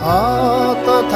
东